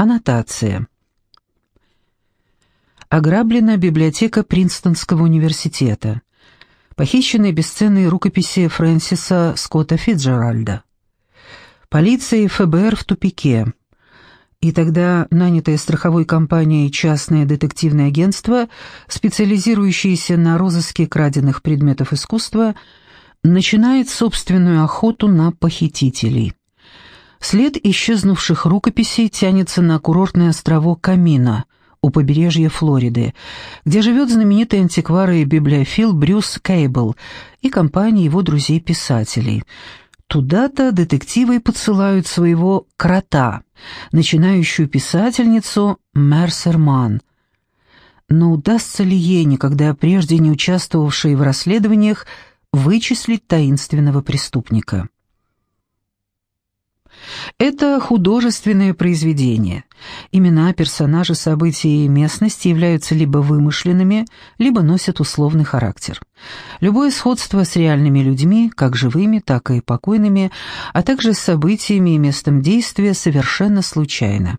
Аннотация. Ограблена библиотека Принстонского университета. Похищены бесценные рукописи Фрэнсиса Скотта Фитджеральда. Полиция и ФБР в тупике. И тогда нанятое страховой компанией частное детективное агентство, специализирующееся на розыске краденных предметов искусства, начинает собственную охоту на похитителей. След исчезнувших рукописей тянется на курортный островок Камина у побережья Флориды, где живет знаменитый антиквар и библиофил Брюс Кейбл и компания его друзей-писателей. Туда-то детективы подсылают своего крота, начинающую писательницу Мерсерман. Но удастся ли ей, никогда прежде не участвовавшей в расследованиях, вычислить таинственного преступника? Это художественное произведение. Имена, персонажи, события и местности являются либо вымышленными, либо носят условный характер. Любое сходство с реальными людьми, как живыми, так и покойными, а также с событиями и местом действия совершенно случайно.